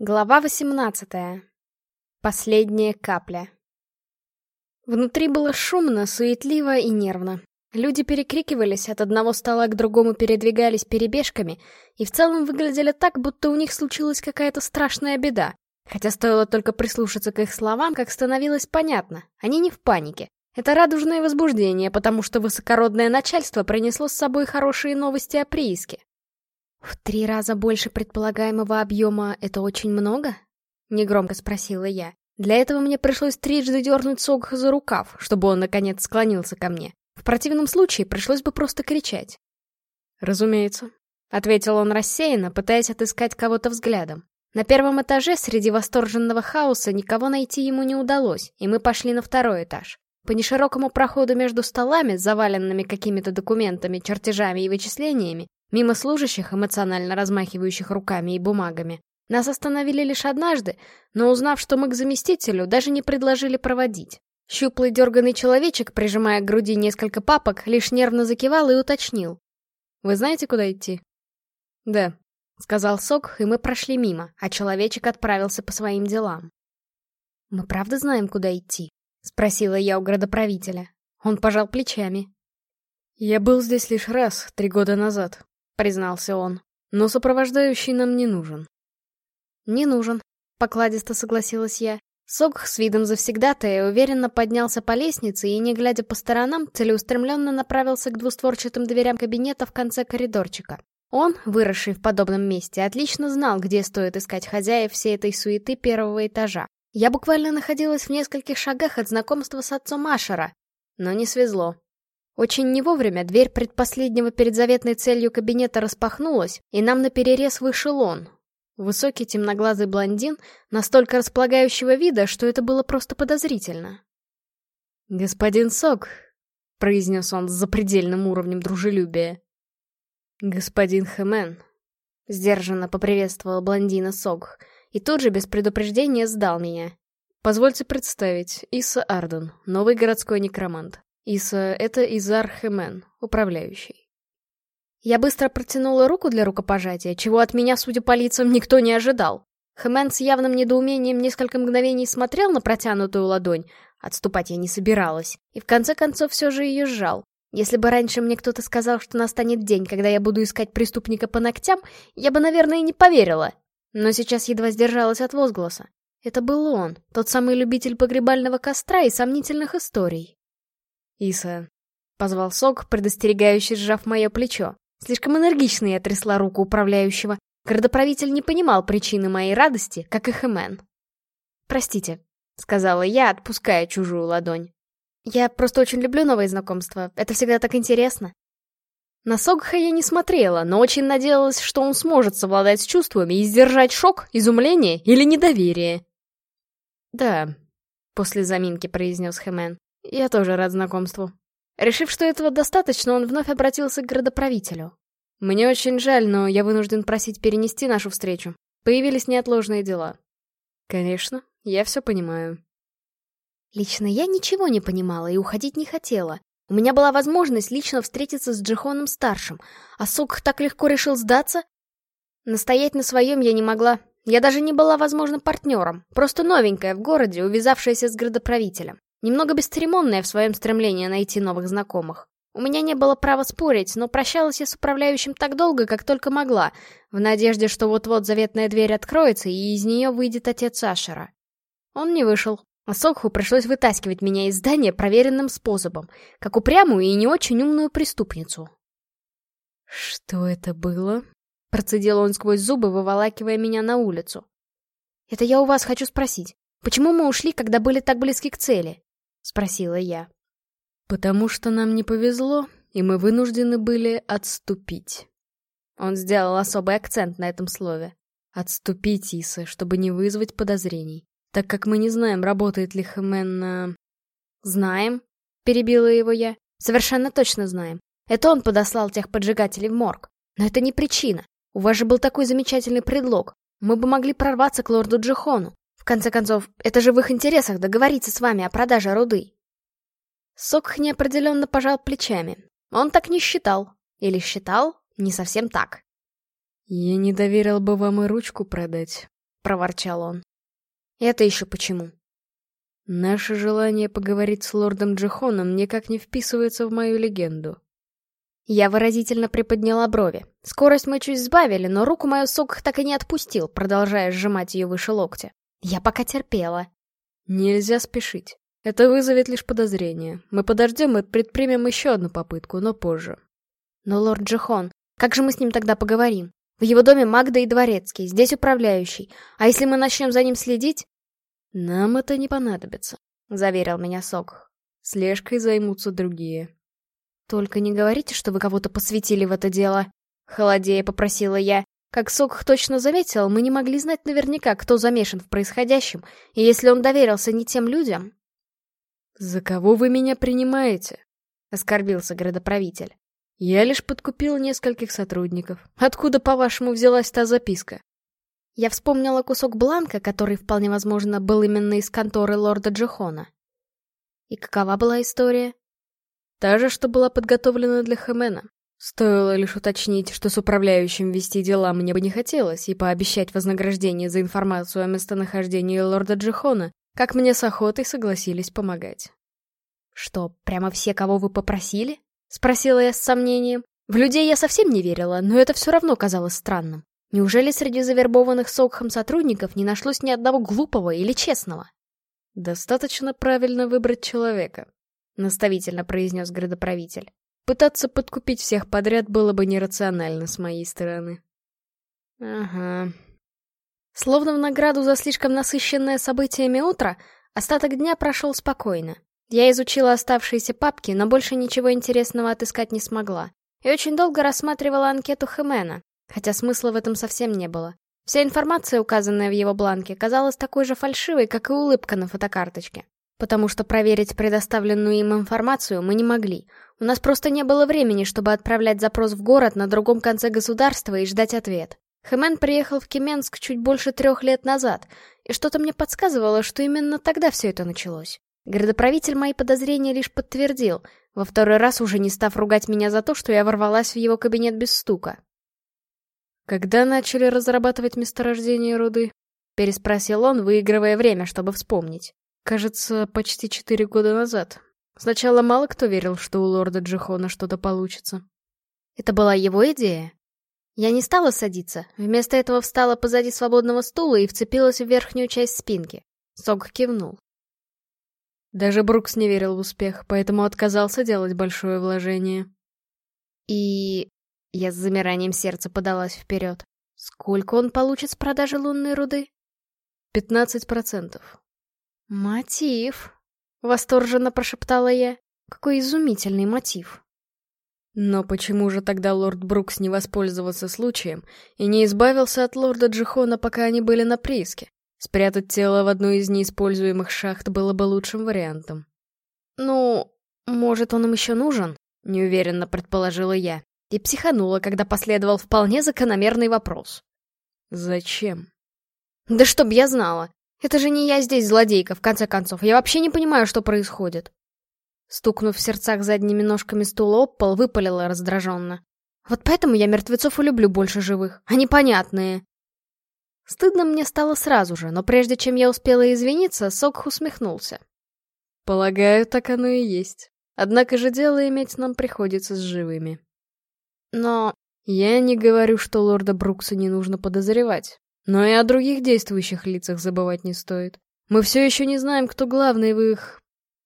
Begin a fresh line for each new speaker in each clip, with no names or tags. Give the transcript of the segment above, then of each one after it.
Глава 18. Последняя капля. Внутри было шумно, суетливо и нервно. Люди перекрикивались, от одного стола к другому передвигались перебежками, и в целом выглядели так, будто у них случилась какая-то страшная беда. Хотя стоило только прислушаться к их словам, как становилось понятно, они не в панике. Это радужное возбуждение, потому что высокородное начальство принесло с собой хорошие новости о прииске. «В три раза больше предполагаемого объема — это очень много?» — негромко спросила я. Для этого мне пришлось трижды дернуть Согха за рукав, чтобы он, наконец, склонился ко мне. В противном случае пришлось бы просто кричать. «Разумеется», — ответил он рассеянно, пытаясь отыскать кого-то взглядом. На первом этаже среди восторженного хаоса никого найти ему не удалось, и мы пошли на второй этаж. По неширокому проходу между столами, заваленными какими-то документами, чертежами и вычислениями, Мимо служащих, эмоционально размахивающих руками и бумагами, нас остановили лишь однажды, но узнав, что мы к заместителю, даже не предложили проводить. Щуплый дерганный человечек, прижимая к груди несколько папок, лишь нервно закивал и уточнил. «Вы знаете, куда идти?» «Да», — сказал Сок, и мы прошли мимо, а человечек отправился по своим делам. «Мы правда знаем, куда идти?» — спросила я у градоправителя. Он пожал плечами. «Я был здесь лишь раз, три года назад признался он. «Но сопровождающий нам не нужен». «Не нужен», — покладисто согласилась я. Согх с видом завсегдатая уверенно поднялся по лестнице и, не глядя по сторонам, целеустремленно направился к двустворчатым дверям кабинета в конце коридорчика. Он, выросший в подобном месте, отлично знал, где стоит искать хозяев всей этой суеты первого этажа. Я буквально находилась в нескольких шагах от знакомства с отцом Ашера, но не свезло. Очень не вовремя дверь предпоследнего перед заветной целью кабинета распахнулась, и нам наперерез вышел он. Высокий темноглазый блондин, настолько располагающего вида, что это было просто подозрительно. «Господин Сок», — произнес он с запредельным уровнем дружелюбия. «Господин Хэмен», — сдержанно поприветствовал блондина Сок, и тут же без предупреждения сдал меня. «Позвольте представить, Иса Арден, новый городской некромант. Иса — это Изар Хемен, управляющий. Я быстро протянула руку для рукопожатия, чего от меня, судя по лицам, никто не ожидал. Хемен с явным недоумением несколько мгновений смотрел на протянутую ладонь, отступать я не собиралась, и в конце концов все же ее сжал. Если бы раньше мне кто-то сказал, что настанет день, когда я буду искать преступника по ногтям, я бы, наверное, и не поверила. Но сейчас едва сдержалась от возгласа. Это был он, тот самый любитель погребального костра и сомнительных историй. «Иса», — позвал Сок, предостерегающе сжав мое плечо. Слишком энергично я трясла руку управляющего. Городоправитель не понимал причины моей радости, как и Хэмен. «Простите», — сказала я, отпуская чужую ладонь. «Я просто очень люблю новые знакомства. Это всегда так интересно». На Согха я не смотрела, но очень надеялась, что он сможет совладать с чувствами и сдержать шок, изумление или недоверие. «Да», — после заминки произнес Хэмен. Я тоже рад знакомству. Решив, что этого достаточно, он вновь обратился к градоправителю. Мне очень жаль, но я вынужден просить перенести нашу встречу. Появились неотложные дела. Конечно, я все понимаю. Лично я ничего не понимала и уходить не хотела. У меня была возможность лично встретиться с Джихоном-старшим, а Сук так легко решил сдаться. Настоять на своем я не могла. Я даже не была, возможно, партнером, просто новенькая в городе, увязавшаяся с градоправителем. Немного бесцеремонная в своем стремлении найти новых знакомых. У меня не было права спорить, но прощалась я с управляющим так долго, как только могла, в надежде, что вот-вот заветная дверь откроется, и из нее выйдет отец Ашера. Он не вышел, а Сокху пришлось вытаскивать меня из здания проверенным способом, как упрямую и не очень умную преступницу. «Что это было?» — процедил он сквозь зубы, выволакивая меня на улицу. «Это я у вас хочу спросить. Почему мы ушли, когда были так близки к цели?» Спросила я. «Потому что нам не повезло, и мы вынуждены были отступить». Он сделал особый акцент на этом слове. «Отступить, Иса, чтобы не вызвать подозрений, так как мы не знаем, работает ли Хэмен на...» «Знаем», — перебила его я. «Совершенно точно знаем. Это он подослал тех поджигателей в морг. Но это не причина. У вас же был такой замечательный предлог. Мы бы могли прорваться к лорду Джихону конце концов, это же в их интересах договориться с вами о продаже руды. Сокх неопределенно пожал плечами. Он так не считал. Или считал не совсем так. «Я не доверил бы вам и ручку продать», — проворчал он. «Это еще почему?»
«Наше желание поговорить с лордом Джихоном никак не вписывается в мою легенду».
Я выразительно приподняла брови. Скорость мы чуть сбавили, но руку мою сок так и не отпустил, продолжая сжимать ее выше локтя. Я пока терпела.
«Нельзя спешить. Это вызовет лишь подозрение. Мы подождем и предпримем еще одну попытку, но позже».
«Но лорд Джихон, как же мы с ним тогда поговорим? В его доме Магда и Дворецкий, здесь управляющий. А если мы начнем за ним следить?»
«Нам это не понадобится», — заверил меня Сок. «Слежкой займутся другие».
«Только не говорите, что вы кого-то посвятили в это дело», — холодея попросила я. Как Сок точно заметил, мы не могли знать наверняка, кто замешан в происходящем, и если он доверился не тем людям...
«За кого вы меня принимаете?» — оскорбился градоправитель. «Я лишь подкупил нескольких сотрудников. Откуда, по-вашему, взялась та записка?»
Я вспомнила кусок бланка, который, вполне возможно, был именно из конторы лорда Джихона. И какова была история?
Та же, что была подготовлена для Хэмена. Стоило лишь уточнить, что с управляющим вести дела мне бы не хотелось, и пообещать вознаграждение за информацию о местонахождении лорда Джихона, как мне с охотой согласились помогать.
«Что, прямо все, кого вы попросили?» — спросила я с сомнением. В людей я совсем не верила, но это все равно казалось странным. Неужели среди завербованных Сокхом сотрудников не нашлось ни одного глупого или честного?
«Достаточно правильно выбрать человека», — наставительно произнес градоправитель. Пытаться подкупить всех подряд было бы нерационально с моей стороны.
Ага. Словно в награду за слишком насыщенное событиями утро, остаток дня прошел спокойно. Я изучила оставшиеся папки, но больше ничего интересного отыскать не смогла. И очень долго рассматривала анкету Хэмена, хотя смысла в этом совсем не было. Вся информация, указанная в его бланке, казалась такой же фальшивой, как и улыбка на фотокарточке. Потому что проверить предоставленную им информацию мы не могли. У нас просто не было времени, чтобы отправлять запрос в город на другом конце государства и ждать ответ. Хэмен приехал в Кеменск чуть больше трех лет назад, и что-то мне подсказывало, что именно тогда все это началось. Городоправитель мои подозрения лишь подтвердил, во второй раз уже не став ругать меня за то, что я ворвалась в его кабинет без стука.
«Когда начали разрабатывать месторождение руды?» — переспросил он, выигрывая время, чтобы вспомнить. Кажется, почти четыре года назад. Сначала мало кто верил, что у лорда Джихона что-то получится.
Это была его идея? Я не стала садиться, вместо этого встала позади свободного стула и вцепилась в верхнюю часть спинки. Сок кивнул.
Даже Брукс не верил в успех, поэтому отказался делать большое вложение.
И... Я с замиранием сердца подалась вперед. Сколько он получит с продажи лунной руды?
Пятнадцать процентов.
«Мотив!» — восторженно прошептала я. «Какой изумительный мотив!»
Но почему же тогда лорд Брукс не воспользовался случаем и не избавился от лорда Джихона, пока они были на прииске? Спрятать тело в одной из неиспользуемых шахт было бы лучшим вариантом.
«Ну, может, он им еще нужен?» — неуверенно предположила я. И психанула, когда последовал вполне закономерный вопрос.
«Зачем?»
«Да чтоб я знала! Это же не я здесь злодейка, в конце концов. Я вообще не понимаю, что происходит. Стукнув в сердцах задними ножками стула об пол, выпалила раздраженно. Вот поэтому я мертвецов и люблю больше живых. Они понятные. Стыдно мне стало сразу же, но прежде чем я успела извиниться, Сокх усмехнулся.
Полагаю, так оно и есть. Однако же дело иметь нам приходится с живыми.
Но
я не говорю, что лорда Брукса не нужно подозревать. Но и о других действующих лицах забывать не стоит. Мы все еще не знаем, кто главный в их...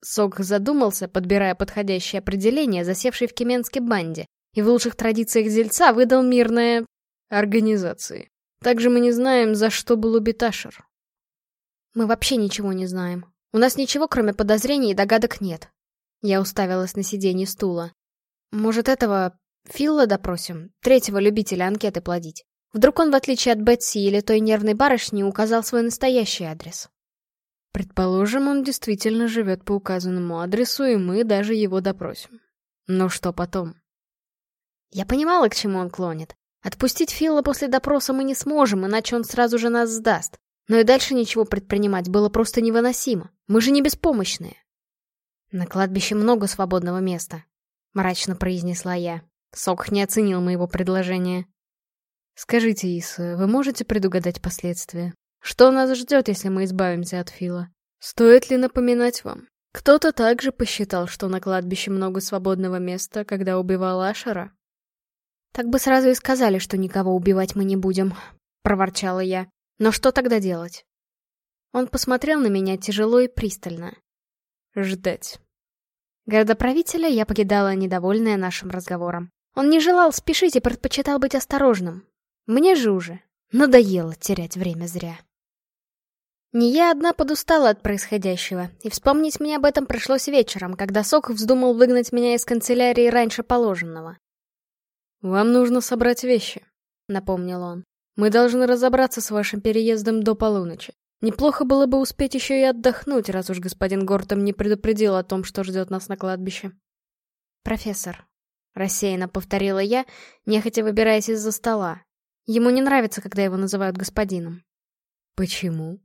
Сок задумался, подбирая подходящее определение, засевшей в Кеменске банде, и в лучших традициях Зельца выдал мирное... организации. Также мы не знаем, за что был убит Ашер.
Мы вообще ничего не знаем. У нас ничего, кроме подозрений и догадок нет. Я уставилась на сиденье стула. Может, этого Филла допросим, третьего любителя анкеты плодить. Вдруг он, в отличие от Бетси или той нервной барышни, указал свой настоящий адрес.
Предположим, он действительно живет по указанному адресу, и мы даже его допросим. Но что потом?
Я понимала, к чему он клонит. Отпустить Филла после допроса мы не сможем, иначе он сразу же нас сдаст. Но и дальше ничего предпринимать было просто невыносимо. Мы же не беспомощные. На кладбище много свободного места, мрачно произнесла я. Сок не оценил моего предложения.
Скажите, Иса, вы можете предугадать последствия? Что нас ждет, если мы избавимся от Фила? Стоит ли напоминать вам? Кто-то также посчитал, что на кладбище много свободного места, когда убивал Ашера.
«Так бы сразу и сказали, что никого убивать мы не будем», — проворчала я. «Но что тогда делать?» Он посмотрел на меня тяжело и пристально.
«Ждать».
Городоправителя я покидала недовольная нашим разговором. Он не желал спешить и предпочитал быть осторожным. Мне же уже надоело терять время зря. Не я одна подустала от происходящего, и вспомнить мне об этом пришлось вечером, когда Сок вздумал выгнать меня из канцелярии раньше положенного.
«Вам нужно собрать вещи», — напомнил он. «Мы должны разобраться с вашим переездом до полуночи. Неплохо было бы успеть еще и отдохнуть, раз уж господин Гортом не предупредил о том, что ждет нас на кладбище».
«Профессор», — рассеянно повторила я, нехотя выбираясь из-за стола. Ему не нравится, когда его называют господином.
«Почему?»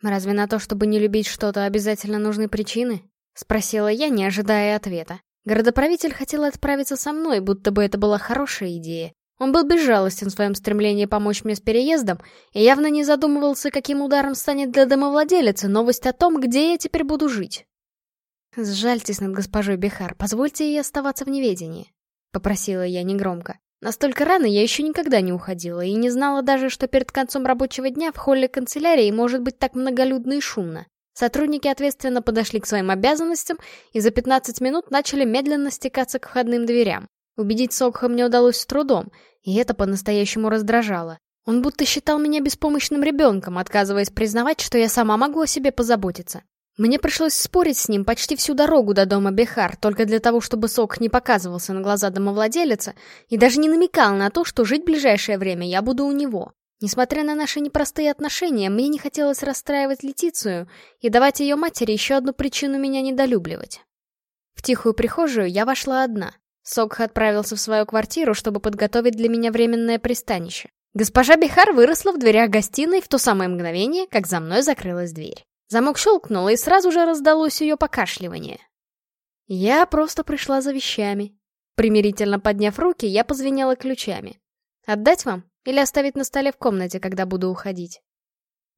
«Разве на то, чтобы не любить что-то, обязательно нужны причины?» — спросила я, не ожидая ответа. Городоправитель хотел отправиться со мной, будто бы это была хорошая идея. Он был безжалостен в своем стремлении помочь мне с переездом и явно не задумывался, каким ударом станет для домовладелицы новость о том, где я теперь буду жить. «Сжальтесь над госпожой Бехар, позвольте ей оставаться в неведении», — попросила я негромко. Настолько рано я еще никогда не уходила и не знала даже, что перед концом рабочего дня в холле канцелярии может быть так многолюдно и шумно. Сотрудники ответственно подошли к своим обязанностям и за 15 минут начали медленно стекаться к входным дверям. Убедить Сокха мне удалось с трудом, и это по-настоящему раздражало. Он будто считал меня беспомощным ребенком, отказываясь признавать, что я сама могу о себе позаботиться. Мне пришлось спорить с ним почти всю дорогу до дома Бехар, только для того, чтобы Сок не показывался на глаза домовладелица и даже не намекал на то, что жить ближайшее время я буду у него. Несмотря на наши непростые отношения, мне не хотелось расстраивать Летицию и давать ее матери еще одну причину меня недолюбливать. В тихую прихожую я вошла одна. Сокх отправился в свою квартиру, чтобы подготовить для меня временное пристанище. Госпожа Бихар выросла в дверях гостиной в то самое мгновение, как за мной закрылась дверь. Замок щелкнул, и сразу же раздалось ее покашливание. Я просто пришла за вещами. Примирительно подняв руки, я позвенела ключами. «Отдать вам? Или оставить на столе в комнате, когда буду уходить?»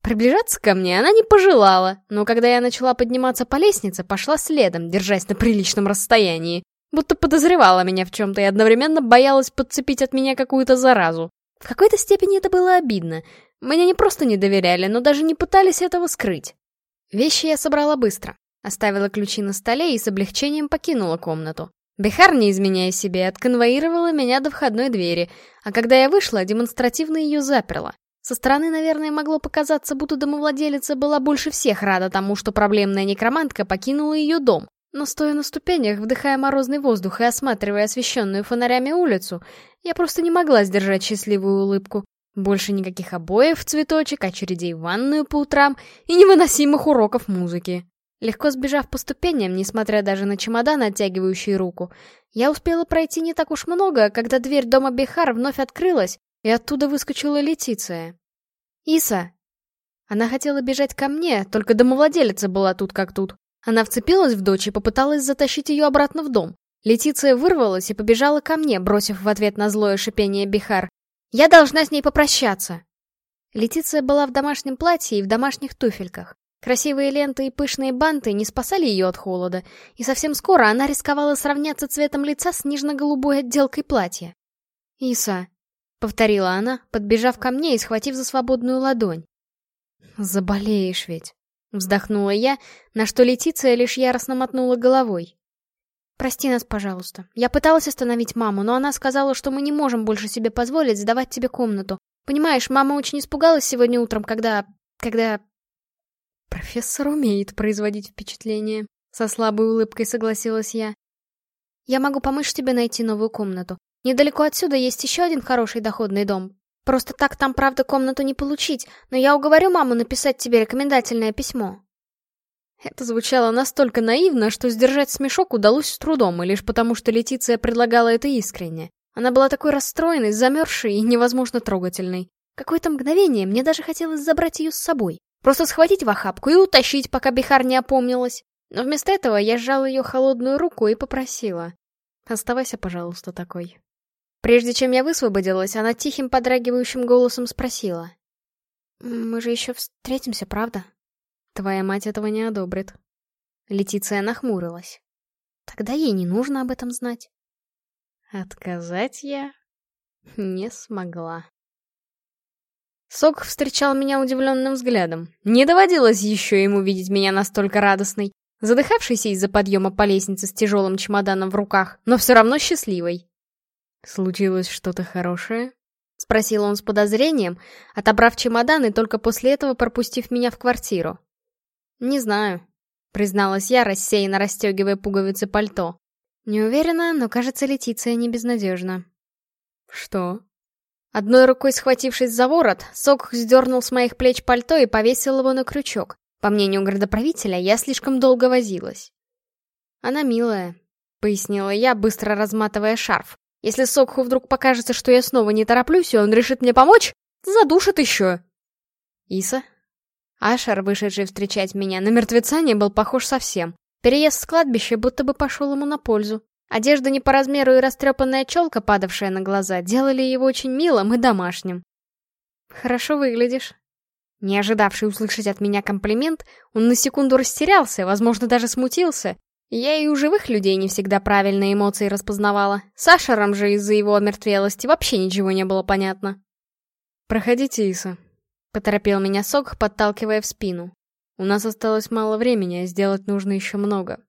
Приближаться ко мне она не пожелала, но когда я начала подниматься по лестнице, пошла следом, держась на приличном расстоянии. Будто подозревала меня в чем-то и одновременно боялась подцепить от меня какую-то заразу. В какой-то степени это было обидно. Мне не просто не доверяли, но даже не пытались этого скрыть. Вещи я собрала быстро. Оставила ключи на столе и с облегчением покинула комнату. Бехар, не изменяя себе, отконвоировала меня до входной двери, а когда я вышла, демонстративно ее заперла. Со стороны, наверное, могло показаться, будто домовладелица была больше всех рада тому, что проблемная некромантка покинула ее дом. Но стоя на ступенях, вдыхая морозный воздух и осматривая освещенную фонарями улицу, я просто не могла сдержать счастливую улыбку. Больше никаких обоев цветочек, очередей в ванную по утрам и невыносимых уроков музыки. Легко сбежав по ступеням, несмотря даже на чемодан, оттягивающий руку, я успела пройти не так уж много, когда дверь дома Бихар вновь открылась, и оттуда выскочила Летиция. «Иса!» Она хотела бежать ко мне, только домовладелица была тут как тут. Она вцепилась в дочь и попыталась затащить ее обратно в дом. Летиция вырвалась и побежала ко мне, бросив в ответ на злое шипение Бихар. Я должна с ней попрощаться!» Летиция была в домашнем платье и в домашних туфельках. Красивые ленты и пышные банты не спасали ее от холода, и совсем скоро она рисковала сравняться цветом лица с нежно-голубой отделкой платья. «Иса», — повторила она, подбежав ко мне и схватив за свободную ладонь. «Заболеешь ведь», — вздохнула я, на что Летиция лишь яростно мотнула головой. «Прости нас, пожалуйста. Я пыталась остановить маму, но она сказала, что мы не можем больше себе позволить сдавать тебе комнату. Понимаешь, мама очень испугалась сегодня утром, когда... когда...» «Профессор умеет производить впечатление», — со слабой улыбкой согласилась я. «Я могу помочь тебе найти новую комнату. Недалеко отсюда есть еще один хороший доходный дом. Просто так там, правда, комнату не получить, но я уговорю маму написать тебе рекомендательное письмо». Это звучало настолько наивно, что сдержать смешок удалось с трудом, и лишь потому, что Летиция предлагала это искренне. Она была такой расстроенной, замерзшей и невозможно трогательной. Какое-то мгновение мне даже хотелось забрать ее с собой. Просто схватить в охапку и утащить, пока Бихар не опомнилась. Но вместо этого я сжала ее холодную руку и попросила. «Оставайся, пожалуйста, такой». Прежде чем я высвободилась, она тихим подрагивающим голосом спросила. Мы же еще встретимся, правда?
Твоя мать этого не одобрит. Летиция нахмурилась.
Тогда ей не нужно об этом знать.
Отказать я не смогла. Сок встречал меня удивленным взглядом. Не доводилось еще ему видеть меня настолько радостной, задыхавшейся из-за подъема по лестнице с тяжелым чемоданом в руках, но все равно счастливой. «Случилось что-то хорошее?» — спросил он с подозрением, отобрав чемодан и только после этого пропустив меня в квартиру. «Не знаю», — призналась я, рассеянно расстегивая пуговицы пальто. «Не уверена, но, кажется, Летиция не безнадежна». «Что?» Одной рукой схватившись за ворот, Сок сдернул с моих плеч пальто и повесил его на крючок. По мнению градоправителя, я слишком долго возилась. «Она милая», — пояснила я, быстро разматывая шарф. «Если Сокху вдруг покажется, что я снова не тороплюсь, и он решит мне помочь, задушит еще». «Иса?» Ашер, вышедший встречать меня, на мертвеца не был похож совсем. Переезд с кладбища будто бы пошел ему на пользу. Одежда не по размеру и растрепанная челка, падавшая на глаза, делали его очень милым и домашним. «Хорошо выглядишь». Не ожидавший услышать от меня комплимент, он на секунду растерялся, возможно, даже смутился. Я и у живых людей не всегда правильные эмоции распознавала. С Ашером же из-за его омертвелости вообще ничего не было понятно. «Проходите, Иса», — поторопил меня Сок, подталкивая в спину. «У нас осталось мало времени, а сделать нужно еще много».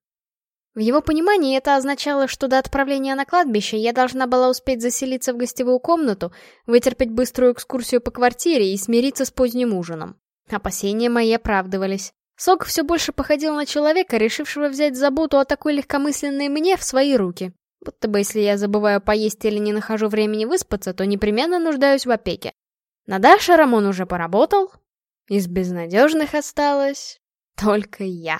В его понимании это означало, что до отправления на кладбище я должна была успеть заселиться в гостевую комнату, вытерпеть быструю экскурсию по квартире и смириться с поздним ужином. Опасения мои оправдывались. Сок все больше походил на человека, решившего взять заботу о такой легкомысленной мне в свои руки. Будто бы если я забываю поесть или не нахожу времени выспаться, то непременно нуждаюсь в опеке. На Даше Рамон уже поработал. Из безнадежных осталась только я.